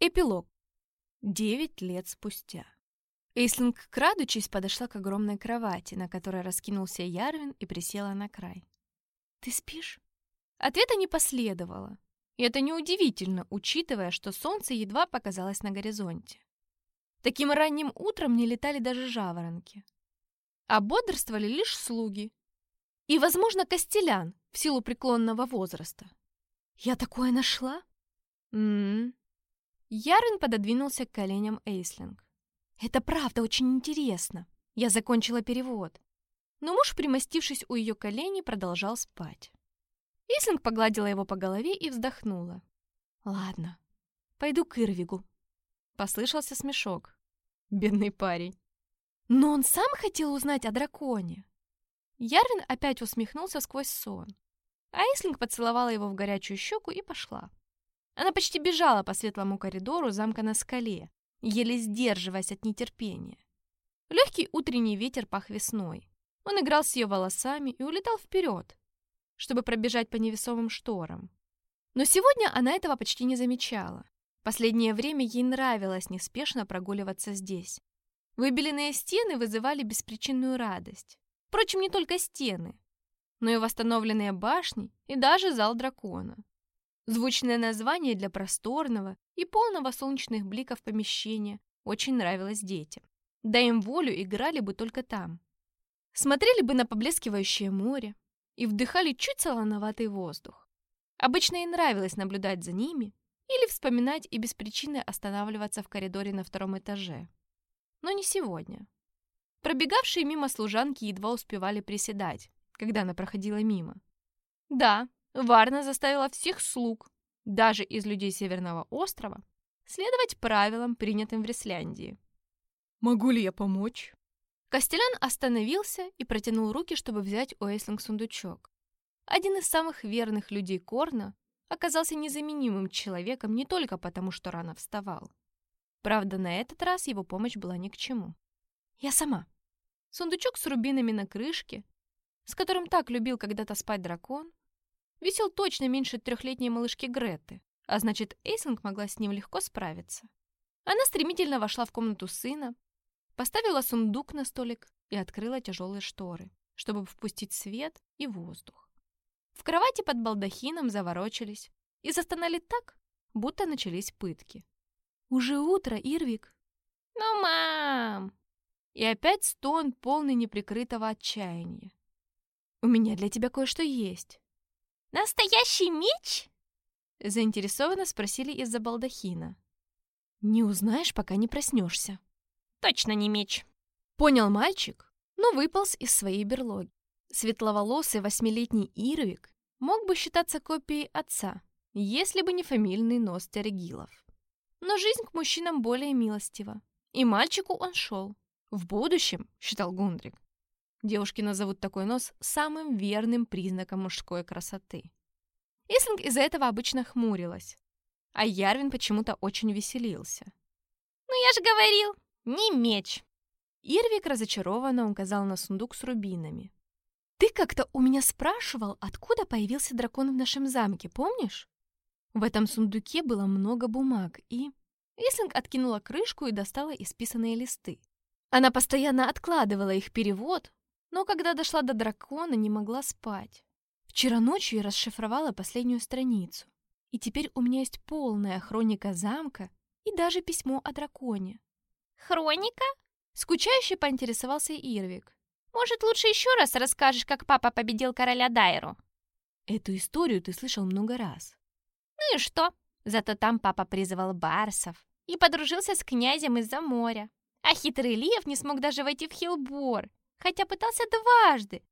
Эпилог. Девять лет спустя. Эйслинг, крадучись, подошла к огромной кровати, на которой раскинулся Ярвин и присела на край. «Ты спишь?» Ответа не последовало. И это неудивительно, учитывая, что солнце едва показалось на горизонте. Таким ранним утром не летали даже жаворонки. А бодрствовали лишь слуги. И, возможно, Костелян в силу преклонного возраста. «Я такое нашла?» «М-м-м», Ярвин пододвинулся к коленям Эйслинг. «Это правда очень интересно. Я закончила перевод». Но муж, примостившись у ее коленей, продолжал спать. Эйслинг погладила его по голове и вздохнула. «Ладно, пойду к Ирвигу». Послышался смешок. Бедный парень. Но он сам хотел узнать о драконе. Ярвин опять усмехнулся сквозь сон. А Эйслинг поцеловала его в горячую щеку и пошла. Она почти бежала по светлому коридору замка на скале, еле сдерживаясь от нетерпения. Легкий утренний ветер пах весной. Он играл с ее волосами и улетал вперед, чтобы пробежать по невесомым шторам. Но сегодня она этого почти не замечала. Последнее время ей нравилось неспешно прогуливаться здесь. Выбеленные стены вызывали беспричинную радость. Впрочем, не только стены, но и восстановленные башни и даже зал дракона. Звучное название для просторного и полного солнечных бликов помещения очень нравилось детям. Да им волю играли бы только там. Смотрели бы на поблескивающее море и вдыхали чуть солоноватый воздух. Обычно и нравилось наблюдать за ними или вспоминать и без причины останавливаться в коридоре на втором этаже. Но не сегодня. Пробегавшие мимо служанки едва успевали приседать, когда она проходила мимо. Да, Варна заставила всех слуг, даже из людей Северного острова, следовать правилам, принятым в Ресляндии. «Могу ли я помочь?» Костелян остановился и протянул руки, чтобы взять у Эйслинг сундучок. Один из самых верных людей Корна оказался незаменимым человеком не только потому, что рано вставал. Правда, на этот раз его помощь была ни к чему. «Я сама». Сундучок с рубинами на крышке, с которым так любил когда-то спать дракон, Весил точно меньше трехлетней малышки Греты, а значит, Эйсинг могла с ним легко справиться. Она стремительно вошла в комнату сына, поставила сундук на столик и открыла тяжелые шторы, чтобы впустить свет и воздух. В кровати под балдахином заворочились и застонали так, будто начались пытки. «Уже утро, Ирвик!» «Ну, мам!» И опять стон, полный неприкрытого отчаяния. «У меня для тебя кое-что есть». «Настоящий меч?» Заинтересованно спросили из-за балдахина. «Не узнаешь, пока не проснешься». «Точно не меч». Понял мальчик, но выполз из своей берлоги. Светловолосый восьмилетний Ирвик мог бы считаться копией отца, если бы не фамильный нос Тергилов. Но жизнь к мужчинам более милостива, и мальчику он шел. В будущем, считал Гундрик, Девушки назовут такой нос самым верным признаком мужской красоты. Ислинг из-за этого обычно хмурилась, а Ярвин почему-то очень веселился. «Ну я же говорил, не меч!» Ирвик разочарованно указал на сундук с рубинами. «Ты как-то у меня спрашивал, откуда появился дракон в нашем замке, помнишь? В этом сундуке было много бумаг, и...» Ислинг откинула крышку и достала исписанные листы. Она постоянно откладывала их перевод, но когда дошла до дракона, не могла спать. Вчера ночью я расшифровала последнюю страницу, и теперь у меня есть полная хроника замка и даже письмо о драконе. «Хроника?» — скучающе поинтересовался Ирвик. «Может, лучше еще раз расскажешь, как папа победил короля Дайру?» «Эту историю ты слышал много раз». «Ну и что? Зато там папа призывал барсов и подружился с князем из-за моря. А хитрый Лев не смог даже войти в Хилбор, хотя пытался дважды,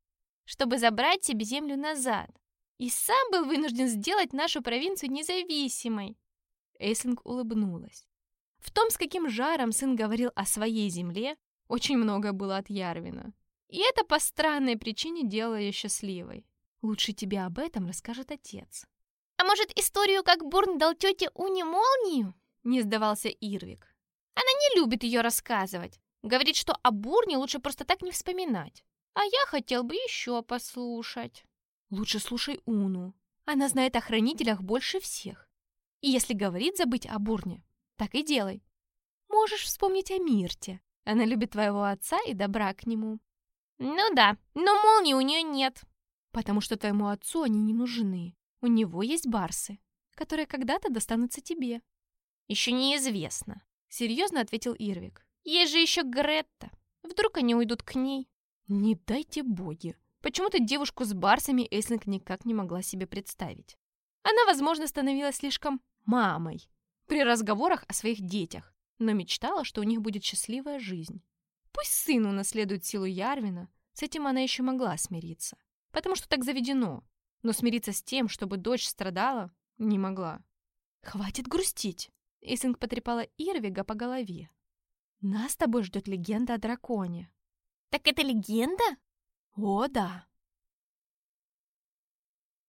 чтобы забрать себе землю назад. И сам был вынужден сделать нашу провинцию независимой. Эйслинг улыбнулась. В том, с каким жаром сын говорил о своей земле, очень много было от Ярвина. И это по странной причине делало ее счастливой. Лучше тебе об этом расскажет отец. «А может, историю, как Бурн дал тете Уне молнию?» Не сдавался Ирвик. «Она не любит ее рассказывать. Говорит, что о Бурне лучше просто так не вспоминать. А я хотел бы еще послушать. Лучше слушай Уну. Она знает о хранителях больше всех. И если говорит забыть о Бурне, Так и делай. Можешь вспомнить о Мирте. Она любит твоего отца и добра к нему. Ну да, но молнии у нее нет. Потому что твоему отцу они не нужны. У него есть барсы, которые когда-то достанутся тебе. Еще неизвестно. Серьезно ответил Ирвик. Есть же еще Гретта. Вдруг они уйдут к ней? Не дайте боги. Почему-то девушку с барсами Эйслинг никак не могла себе представить. Она, возможно, становилась слишком мамой при разговорах о своих детях, но мечтала, что у них будет счастливая жизнь. Пусть сын унаследует силу Ярвина, с этим она еще могла смириться, потому что так заведено, но смириться с тем, чтобы дочь страдала, не могла. «Хватит грустить!» Эйсинг потрепала Ирвига по голове. «Нас с тобой ждет легенда о драконе». «Так это легенда?» «О, да.